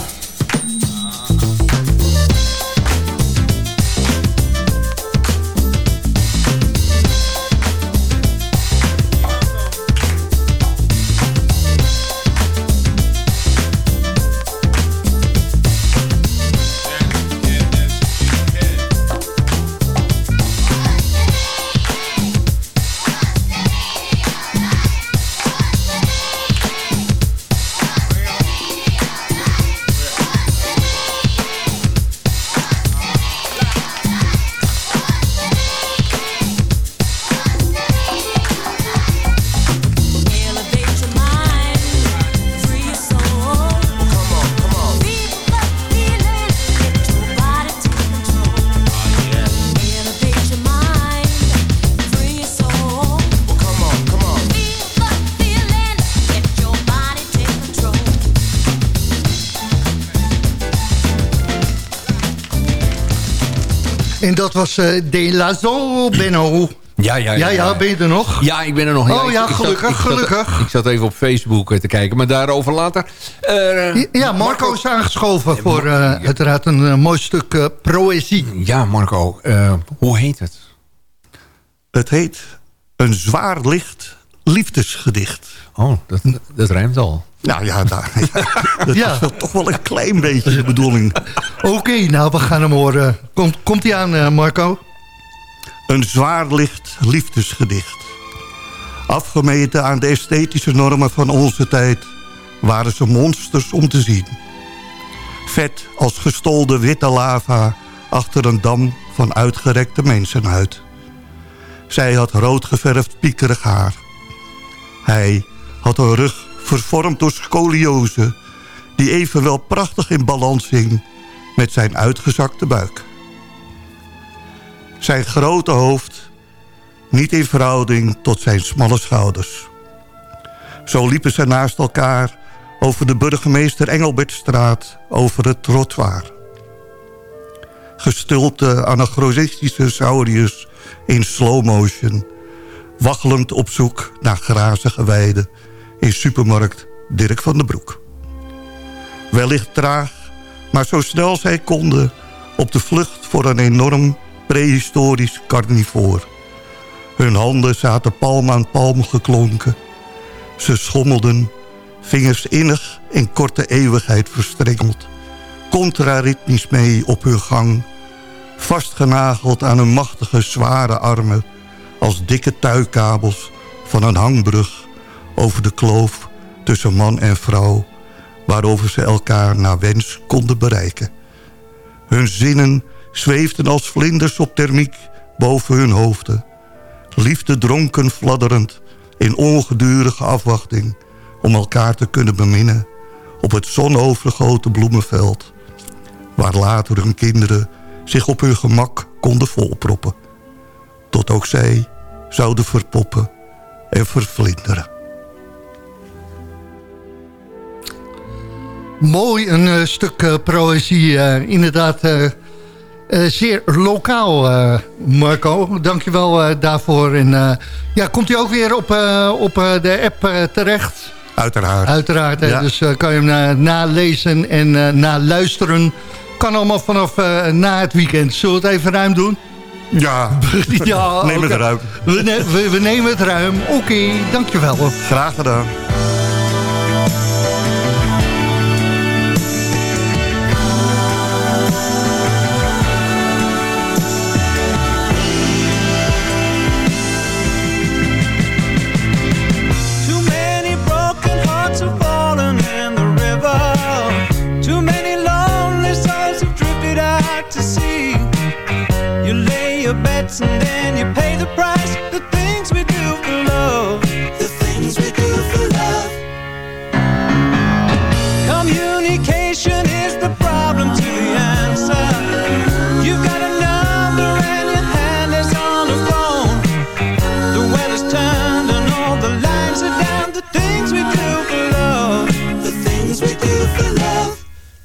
En dat was eh, De Lazo, Benno. Ja, ja, Ja, ja, ben je er nog? Ja, ik ben er nog. Oh ik- ja, ik zat- gelukkig, ik zat- gelukkig. Ik zat even op Facebook eh, te kijken, maar daarover later. Eh, Ja, Marco is aangeschoven voor eh, uiteraard een mooi stuk eh, proëzie. Ja, Marco, eh, hoe heet het? Het heet Een zwaar licht liefdesgedicht. Oh, dat, dat rijmt al. Nou ja, daar, ja dat Ja. is wel toch wel een klein beetje de bedoeling. Oké, nou, we gaan hem horen. Komt, komt hij aan, eh, Marco? Een zwaar licht liefdesgedicht. Afgemeten aan de esthetische normen van onze tijd... waren ze monsters om te zien. Vet als gestolde witte lava... achter een dam van uitgerekte mensenhuid. Zij had rood geverfd piekerig haar. Hij had een rug vervormd door scoliose... die evenwel prachtig in balans hing met zijn uitgezakte buik. Zijn grote hoofd niet in verhouding tot zijn smalle schouders. Zo liepen ze naast elkaar over de burgemeester Engelbertstraat over het trottoir. Gestulpte anachronistische sauriërs in slow motion... waggelend op zoek naar grazige weiden in supermarkt Dirk van den Broek. Wellicht traag, maar zo snel zij konden... op de vlucht voor een enorm prehistorisch carnivoor. Hun handen zaten palm aan palm geklonken. Ze schommelden, vingers innig in korte eeuwigheid verstrengeld. Contraritmisch mee op hun gang. Vastgenageld aan hun machtige, zware armen... als dikke tuikabels van een hangbrug... over de kloof tussen man en vrouw... waarover ze elkaar naar wens konden bereiken. Hun zinnen zweefden als vlinders op thermiek boven hun hoofden. Liefde dronken fladderend in ongedurige afwachting... om elkaar te kunnen beminnen op het zonovergoten bloemenveld... waar later hun kinderen zich op hun gemak konden volproppen. Tot ook zij zouden verpoppen en vervlinderen. Mooi, een eh, stuk eh, proëzie. eh, inderdaad, zeer lokaal, Marco. Dankjewel uh, daarvoor. En, ja, komt hij ook weer op, op de app terecht? Uiteraard. Uiteraard, Ja. dus kan je hem na, nalezen en naluisteren. Kan allemaal vanaf na het weekend. Zullen we het even ruim doen? Ja, ja neem het ruim. We, we, we nemen het ruim. Oké, dankjewel. Graag gedaan. And then you pay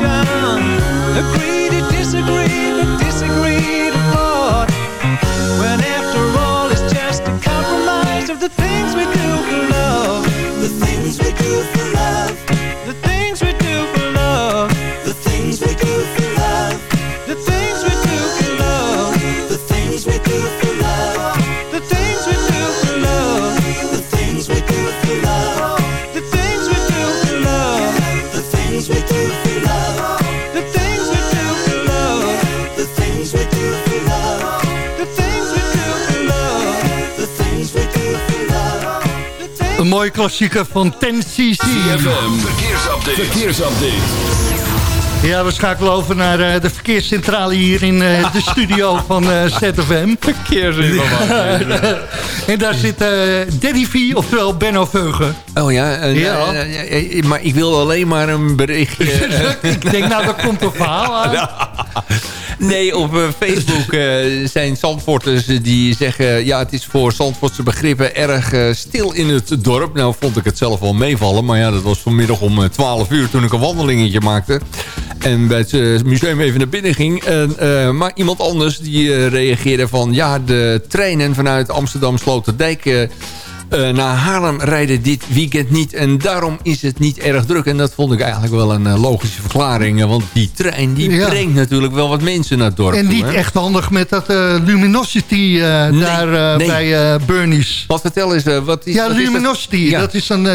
Situation. Agree to disagree, but disagree to part. When after all, it's just a compromise of the things we do for love. The things we do mooie klassieker van 10cc. CFM, verkeersupdate. verkeersupdate. Ja, we schakelen over naar eh, de verkeerscentrale hier in eh, de studio van eh ZFM. Verkeersinformatie. en daar zit eh Daddy V, oftewel Benno Veugen. Oh ja, Ja. maar ik wil alleen maar een berichtje... Ik denk, nou, daar komt een verhaal aan. Nee, op eh, Facebook eh, zijn Zandvoorters die zeggen... ja, het is voor Zandvoortse begrippen erg eh, stil in het dorp. Nou vond ik het zelf wel meevallen. Maar ja, dat was vanmiddag om eh, 12 uur toen ik een wandelingetje maakte. En bij het museum even naar binnen ging. En, maar iemand anders die reageerde van... ja, de treinen vanuit Amsterdam Sloterdijk... naar Haarlem rijden dit weekend niet. En daarom is het niet erg druk. En dat vond ik eigenlijk wel een eh, logische verklaring. eh, Want die trein die Ja. brengt natuurlijk wel wat mensen naar het dorp En niet hè? echt handig met dat eh, Luminosity eh, Nee, daar eh, nee. bij eh Bernie's. Wat vertel eens, eh, wat is Ja, wat is dat? Luminosity, Ja. dat is een eh,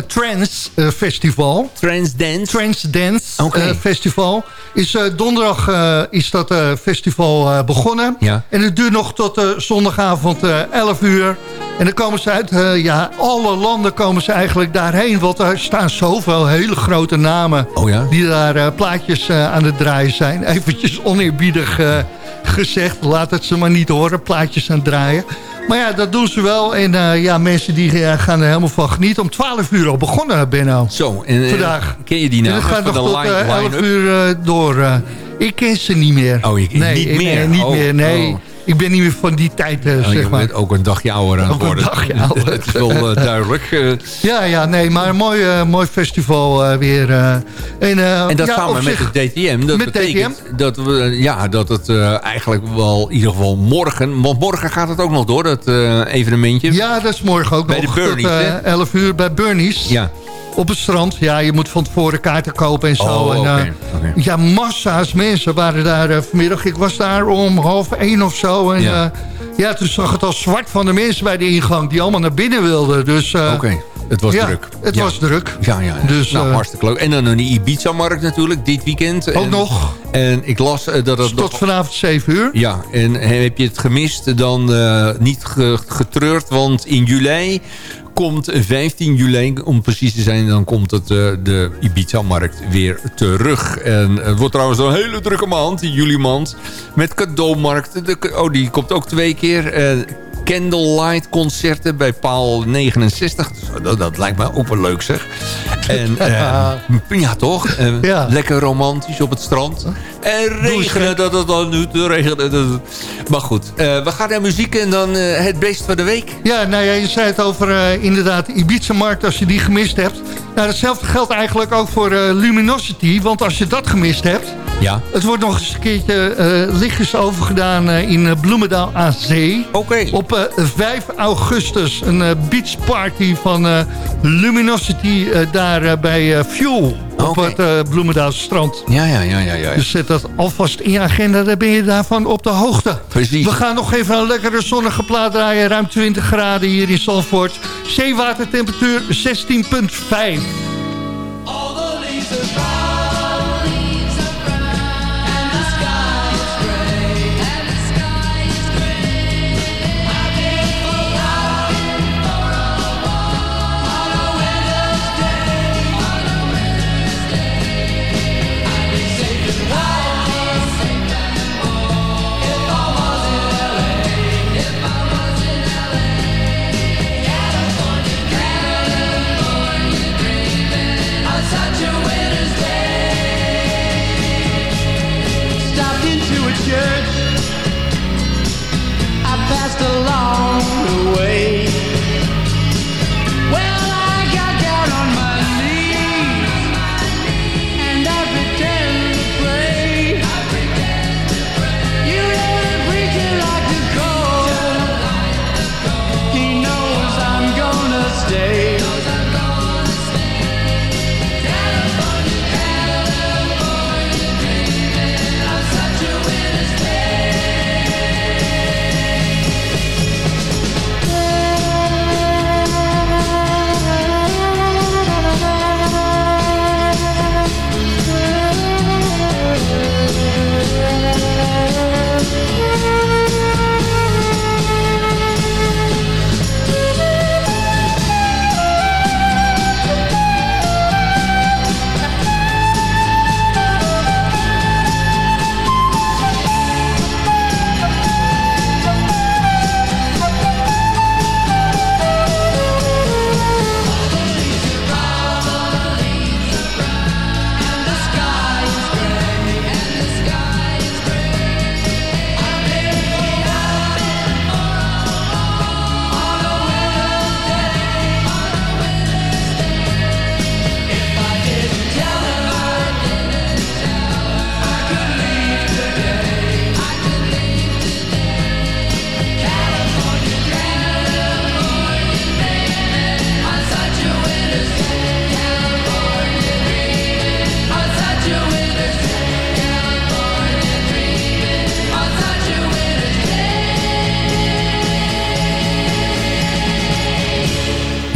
eh, festival. Trance Dance? Trance Dance eh, festival. Is, eh, donderdag eh, is dat eh, festival eh, begonnen. Ja. En het duurt nog tot eh, zondagavond eh 11 uur. En dan komen ze uit eh, ja, alle landen komen ze eigenlijk daarheen. Want er staan zoveel hele grote namen Oh ja? die daar eh, plaatjes eh, aan het draaien zijn. Eventjes oneerbiedig eh, gezegd. Laat het ze maar niet horen, plaatjes aan het draaien. Maar ja, dat doen ze wel. En eh, ja, mensen die eh, gaan er helemaal van genieten. Om 12 uur al begonnen, Benno. Zo, en, eh, Vandaag. ken je die En nou? dat gaat Van nog de tot line- eh, 11 line-up? uur eh, door. eh. ik ken ze niet meer. Oh, nee, niet ik- meer? nee, niet Oh, meer, nee. oh. Ik ben niet meer van die tijd, eh, zeg maar. bent ook een dagje ouder aan het Ook een worden. dagje ouder. Het is wel eh, duidelijk. eh. Ja, ja, nee, maar een mooi, mooi festival weer. en, En dat ja, samen met het DTM. Dat Met betekent Dat, we, ja, dat het eigenlijk wel in ieder geval morgen... Want morgen gaat het ook nog door, dat evenementje. Ja, dat is morgen ook Bij nog. de Burnies, tot, eh, hè? 11 uur bij Burnies. Ja. Op het strand. Ja, je moet van tevoren kaarten kopen en zo. Oh, en, eh, oké. Ja, massa's mensen waren daar vanmiddag. Ik was daar om half één of zo. En, Ja. ja. ja, toen zag het al zwart van de mensen bij de ingang... die allemaal naar binnen wilden. Dus, eh, Oké, het was ja, druk. het Ja. was druk. Ja, ja. Dus, nou, eh, hartstikke leuk. En dan een Ibiza-markt natuurlijk, dit weekend. Ook en, nog. En ik las eh, dat het Tot nog... vanavond 7 uur. Ja, en heb je het gemist, dan eh, niet ge- getreurd. Want in juli komt 15 juli, om precies te zijn... dan komt het, eh, de Ibiza-markt weer terug. En het wordt trouwens een hele drukke maand, die juli maand. Met cadeaumarkt. De, oh, die komt ook twee keer. Eh, Candlelight concerten bij paal 69. Dus dat, dat lijkt me ook wel leuk zeg. En eh, ja toch? Eh, Ja. Lekker romantisch op het strand. En regenen dat het dan nu te regenen. Maar goed, eh, we gaan naar muziek en dan het beest van de week. Ja, nou ja, je zei het over inderdaad de Ibiza-markt als je die gemist hebt. Nou, hetzelfde geldt eigenlijk ook voor Luminosity. Want als je dat gemist hebt... Ja. Het wordt nog eens een keertje eh lichtjes overgedaan eh, in eh, Bloemendaal aan Zee. Oké. Op eh, 5 augustus een beachparty van Luminosity daar bij Fuel. Op het Bloemendaalse strand. Ja, ja, ja, ja. ja. Dus zet dat alvast in je agenda, dan ben je daarvan op de hoogte. Precies. We gaan nog even een lekkere zonnige plaat draaien. Ruim 20 graden hier in Zandvoort. Zeewatertemperatuur 16,5.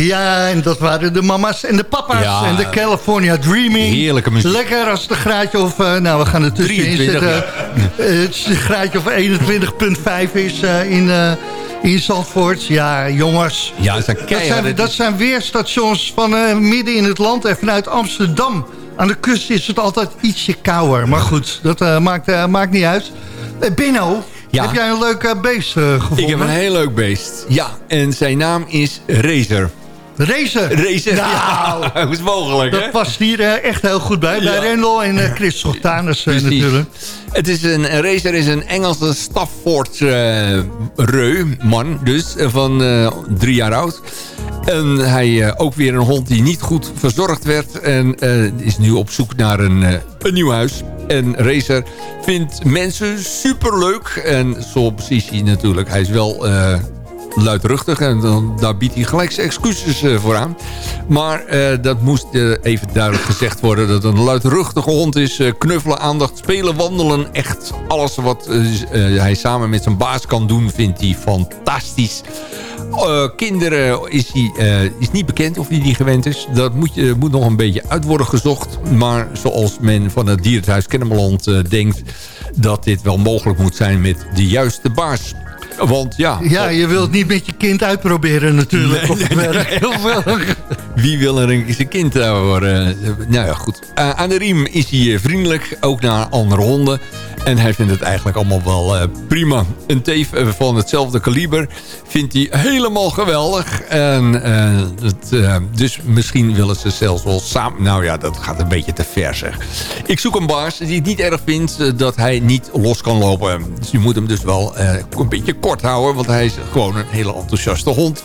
Ja, en dat waren de mama's en de papa's Ja. en de California Dreaming. Heerlijke muziek. Lekker als het een graadje of... eh, nou, we gaan er tussenin 23, zitten. Eh, het is een graadje of 21,5 is eh, in, eh in Zandvoort. Ja, jongens. Ja, dat zijn Dat zijn, dat zijn weerstations van eh, midden in het land en vanuit Amsterdam. Aan de kust is het altijd ietsje kouder. Maar goed, dat maakt, maakt niet uit. Benno, Ja. heb jij een leuk beest eh, gevonden? Ik heb een heel leuk beest. Ja, en zijn naam is Razer. Racer. Razer, Nou, ja. Hoe is mogelijk, hè? Dat past hier eh, echt heel goed bij. Bij Ja. Rendel en eh, Chris Sochtanus eh, natuurlijk. Het is een, een racer is een Engelse Stafford reu, man dus, van drie jaar oud. En hij ook weer een hond die niet goed verzorgd werd. En is nu op zoek naar een, een nieuw huis. En Racer vindt mensen superleuk. En zo precies hij natuurlijk. Hij is wel... luidruchtig en dan, daar biedt hij gelijk excuses eh, voor aan. Maar eh, dat moest eh, even duidelijk gezegd worden dat een luidruchtige hond is. Knuffelen, aandacht, spelen, wandelen. Echt alles wat hij samen met zijn baas kan doen vindt hij fantastisch. Kinderen is, hij, is niet bekend of hij die gewend is. Dat moet, je, moet nog een beetje uit worden gezocht. Maar zoals men van het dierenthuis Kennemerland denkt... dat dit wel mogelijk moet zijn met de juiste baas. Want ja... Ja, je wilt niet met je kind uitproberen natuurlijk. Nee, op nee. Heel veel. Wie wil er een zijn kind eh, worden? Nou ja, goed. Eh, aan de riem is hij eh, vriendelijk, ook naar andere honden. En hij vindt het eigenlijk allemaal wel eh, prima. Een teef eh, van hetzelfde kaliber vindt hij helemaal geweldig. En, eh, het, dus misschien willen ze zelfs wel samen... Nou ja, dat gaat een beetje te ver zeg. Ik zoek een baas die het niet erg vindt dat hij niet los kan lopen. Dus je moet hem dus wel een beetje kort houden. Want hij is gewoon een hele enthousiaste hond.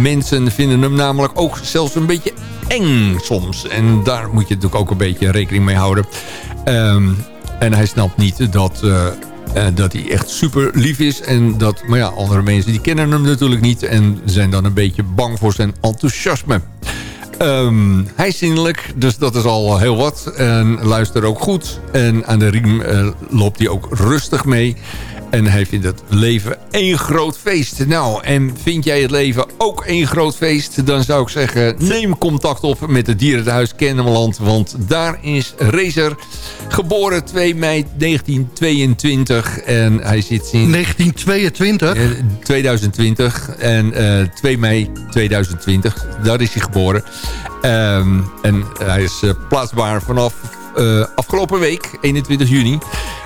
Mensen vinden hem namelijk ook zelfs een beetje eng soms. En daar moet je natuurlijk ook een beetje rekening mee houden. Ehm, en hij snapt niet dat... eh, eh, dat hij echt super lief is. En dat, maar ja, andere mensen die kennen hem natuurlijk niet. En zijn dan een beetje bang voor zijn enthousiasme. Ehm, hij is zindelijk, dus dat is al heel wat. En luistert ook goed. En aan de riem eh, loopt hij ook rustig mee. En hij vindt het leven één groot feest. Nou, en vind jij het leven ook één groot feest? Dan zou ik zeggen, neem contact op met het Dierenhuis Kennemerland. Want daar is Razer geboren 2 mei 1922. En hij zit sinds... 1922? Eh, 2020 en eh 2 mei 2020. Daar is hij geboren. Ehm, en hij is eh, plaatsbaar vanaf eh, afgelopen week, 21 juni.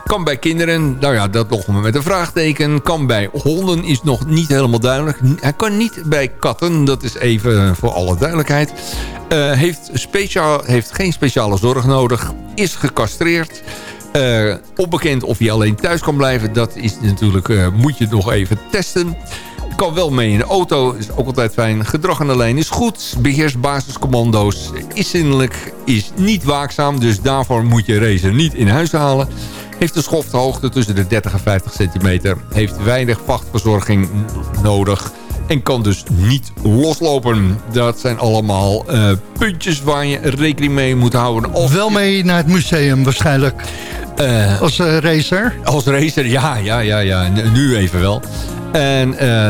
Kan bij kinderen, nou ja, dat nog met een vraagteken. Kan bij honden, is nog niet helemaal duidelijk. Hij kan niet bij katten, dat is even voor alle duidelijkheid. Eh, heeft, speciaal, heeft geen speciale zorg nodig. Is gecastreerd. Eh, onbekend of hij alleen thuis kan blijven. Dat is natuurlijk, moet je nog even testen. Kan wel mee in de auto, is ook altijd fijn. Gedrag aan de lijn is goed. Beheerst basiscommando's. Is zindelijk, is niet waakzaam. Dus daarvoor moet je racer niet in huis halen. Heeft een schofthoogte tussen de 30 en 50 centimeter. Heeft weinig vachtverzorging nodig. En kan dus niet loslopen. Dat zijn allemaal eh, puntjes waar je rekening mee moet houden. Als Wel mee naar het museum waarschijnlijk. Eh, Als eh, racer. als racer, ja, ja, ja, ja. Nu even wel. En eh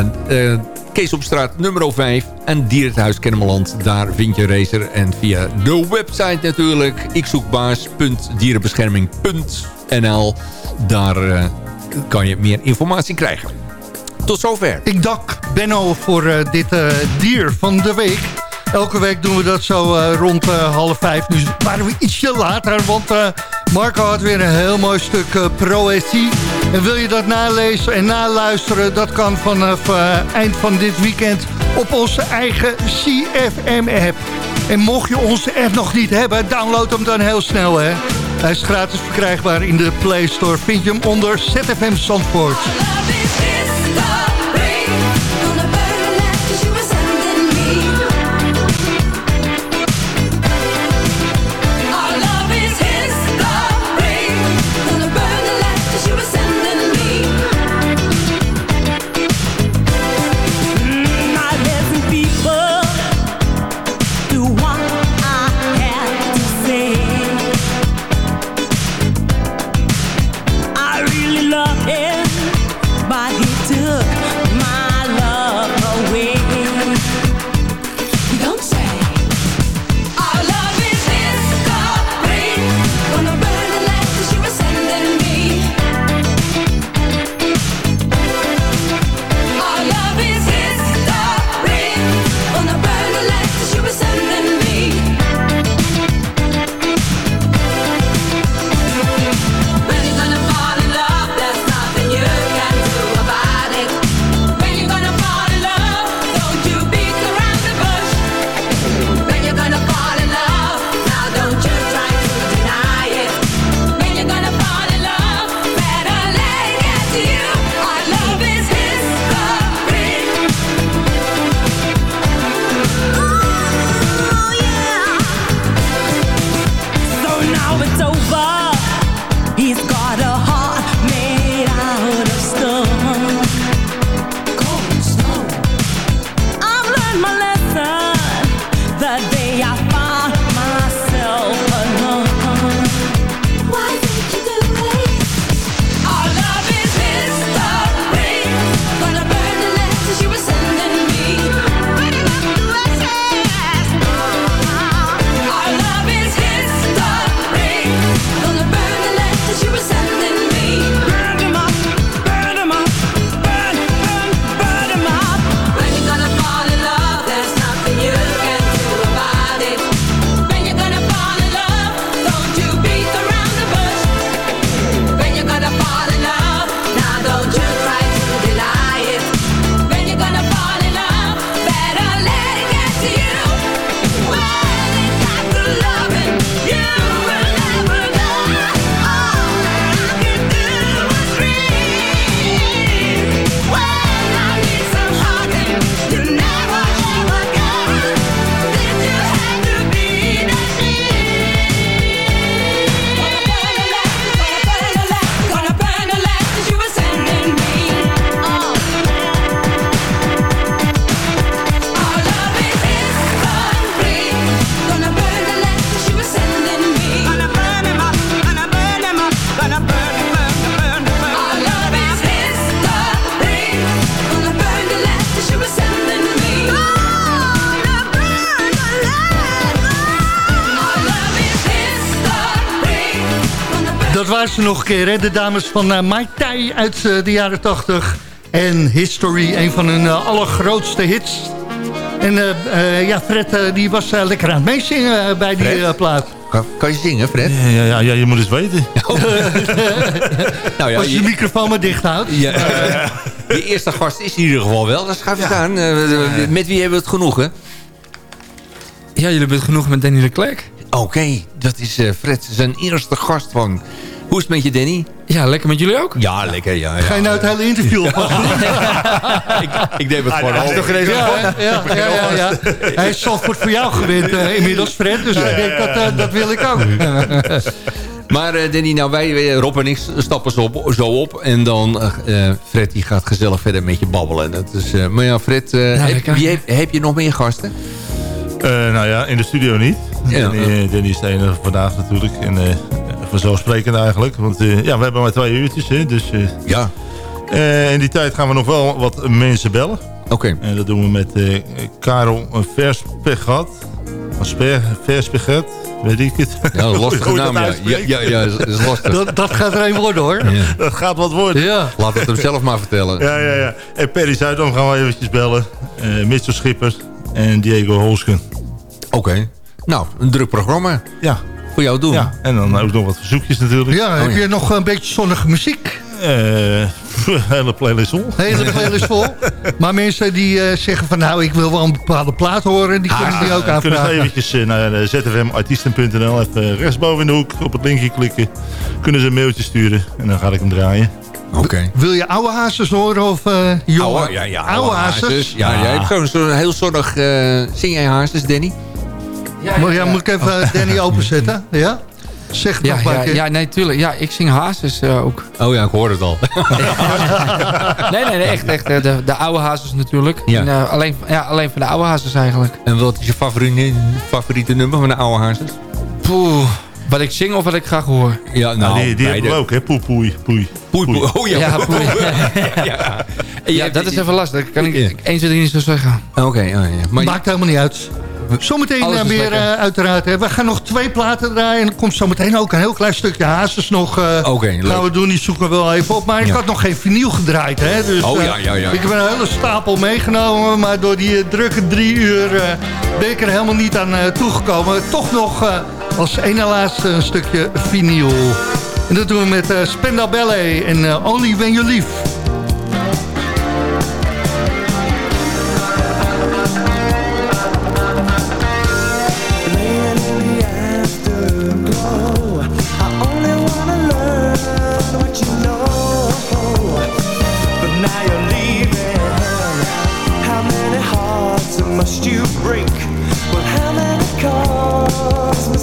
eh Kees op straat nummer 5 en Dierenthuis Kennemerland. Daar vind je racer. En via de website natuurlijk. ikzoekbaas.dierenbescherming.nl Daar eh, kan je meer informatie krijgen. Tot zover. Ik dank Benno voor dit dier van de week. Elke week doen we dat zo rond half vijf. Nu waren we ietsje later, want Marco had weer een heel mooi stuk proëzie. En wil je dat nalezen en naluisteren? Dat kan vanaf eh, eind van dit weekend op onze eigen CFM-app. En mocht je onze app nog niet hebben, download hem dan heel snel. Hè? Hij is gratis verkrijgbaar in de Play Store. Vind je hem onder ZFM Zandvoort. Keer, hè? De dames van eh Mai Tai uit eh, de jaren 80. En History, een van hun eh, allergrootste hits. En eh, eh, ja, Fred die was lekker aan het meezingen bij die Fred? plaat. Kan, kan je zingen, Fred? Ja, ja, ja, ja, je moet het weten. Nou ja, Als je de microfoon maar dicht houdt. Ja, je eerste gast is in ieder geval wel. Dan schuif je aan. Met wie hebben we het genoegen? Ja, jullie hebben het genoeg met Danny Leclerc. Oké, dat is eh, Fred, zijn eerste gast van... Hoe is het met je, Danny? Ja, lekker met jullie ook? Ja, lekker, ja. ja. Ga je nou het hele interview oppassen? ik, ik neem het gewoon hij is over. toch geen Ja, ja, ja, ja, ja. Hij is Zandvoort voor jou gewend eh, inmiddels, Fred. Dus ik denk, dat, eh, dat wil ik ook. Maar eh, Danny, nou wij, wij, Rob en ik stappen zo op, zo op. En dan, eh, eh, Fred die gaat gezellig verder met je babbelen. Dat is, eh, maar ja, Fred, eh, heb, wie heb, heb je nog meer gasten? Eh, nou ja, in de studio niet. Ja. Danny, Danny is de enige vandaag natuurlijk. En eh vanzelfsprekend eigenlijk. Want eh, ja, we hebben maar twee uurtjes. Hè, dus eh, Ja, eh, in die tijd gaan we nog wel wat mensen bellen. oké. En dat doen we met eh, Karel Verspegat. Verspe- Verspegat, weet ik het. Ja, lastige naam, ja. Ja, ja, ja, dat is lastig. Dat, dat gaat er een worden, hoor. Dat gaat wat worden. Ja. Laat het hem zelf maar vertellen. Ja, ja, ja. En Perry Zuidam gaan we eventjes bellen. Eh Mitchell Schipper en Diego Holsken. Oké. Nou, een druk programma. Ja, Voor jou doen. ja. En dan ook nog wat verzoekjes natuurlijk. Ja, heb je nog een beetje zonnige muziek? Eh, hele playlist vol. Hele playlist vol. Maar mensen die eh, zeggen van nou, ik wil wel een bepaalde plaat horen, die kunnen die ook Dan kunnen ze aanvragen. eventjes eh, naar zfmartiesten.nl even rechtsboven in de hoek op het linkje klikken. Kunnen ze een mailtje sturen en dan ga ik hem draaien. Oké. Wil je oude hazes horen of eh jonge? Oude, ja, ja, oude hazes. Ja, jij hebt gewoon zo'n heel zonnig... eh zing jij hazes, Danny? Maar ja, moet ik even eh, Danny openzetten? Ja? Zeg het Ja, nog maar ja, ja, nee, tuurlijk. Ja, ik zing hazes eh, ook. Oh ja, ik hoor het al. Nee, nee, nee echt, echt. eh, De, de oude hazes natuurlijk. Ja. En, eh, alleen, ja, alleen voor de oude hazes eigenlijk. en wat is je favoriete, favoriete nummer van de oude hazes? Poeh, wat ik zing of wat ik graag hoor. Ja, nou, Nou, die die hebben we ook, hè? Poei, poei, poei. Poei, poei. Oh ja, Ja, poei. ja. Ja, dat is even lastig. Kan ik Ja. 1, 2, 3 niet zo zeggen. Oké, oh ja. Maar Maakt helemaal niet uit. Zometeen eh, weer eh, uiteraard. Hè. We gaan nog twee platen draaien. En er komt zometeen ook een heel klein stukje hazes nog. eh, Oké, leuk. gaan we doen. Die zoeken we wel even op. Maar ik Ja. had nog geen vinyl gedraaid. Hè. Dus, Oh, eh, ja, ja, ja. Ik heb een hele stapel meegenomen. Maar door die eh, drukke drie uur eh, ben ik er helemaal niet aan eh, toegekomen. Toch nog eh, als ene laatste een stukje vinyl. En dat doen we met eh Spenda Ballet en eh, Only When You Leave. yours.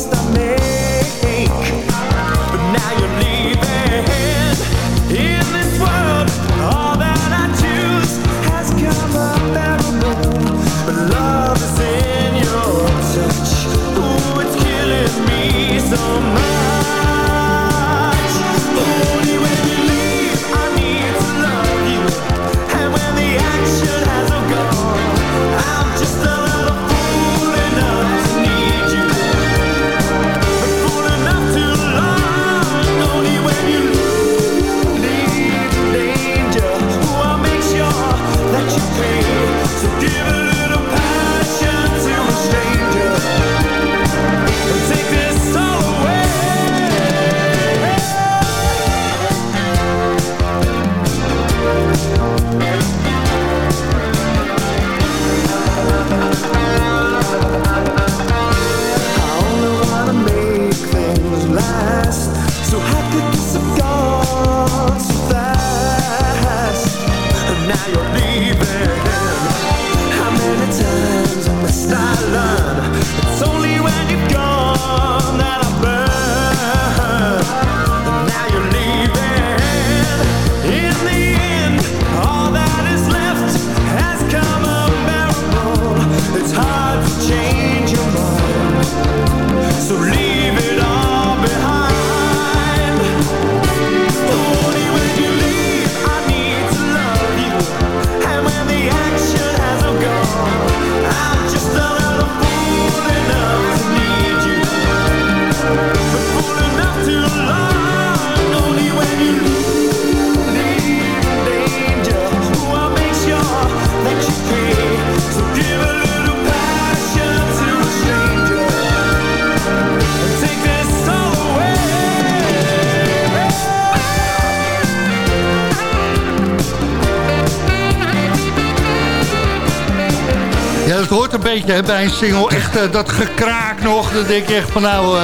Beetje hè, bij een single. Echt eh, dat gekraak nog. Dan denk je echt van nou... eh,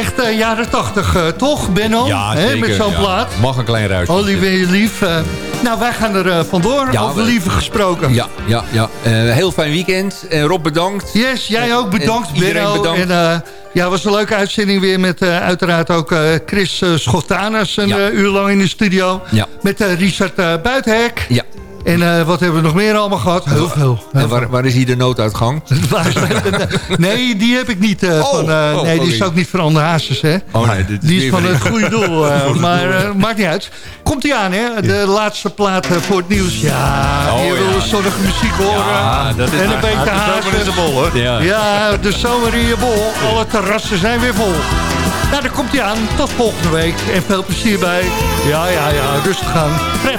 echt eh, jaren tachtig, toch, Benno? Ja, Hè, zeker. met zo'n ja. plaat. Mag een klein ruisje. Ollie, ben je lief? Nou, wij gaan er vandoor. Ja, over we- liefde gesproken. Ja, ja, ja. Heel fijn weekend. En Rob, bedankt. Yes, jij ook bedankt, En Benno. bedankt. En, ja, het was een leuke uitzending weer met uiteraard ook Chris uh, Schotanus een Ja. uur lang in de studio. Ja. Met Richard Buitenhek. Ja. En eh, wat hebben we nog meer allemaal gehad? Heel veel. En waar, waar is hier de nooduitgang? nee, die heb ik niet. eh, Oh, van, eh, oh, nee, die is ook niet van Anne Hazes, hè? Oh nee, dit Die is van het goede doel. maar maakt niet uit. Komt hij aan, hè? De laatste plaat voor het nieuws. Ja, Oh, je wil ja. zonnige muziek horen. Ja, dat is en een beetje in de hazes. bol, hoor. Ja. Ja, de zomer in je bol. Alle terrassen zijn weer vol. Nou, daar komt hij aan. Tot volgende week. En veel plezier bij. Ja, ja, ja. Rustig aan. Fred.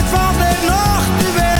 het valt er nog te wensen.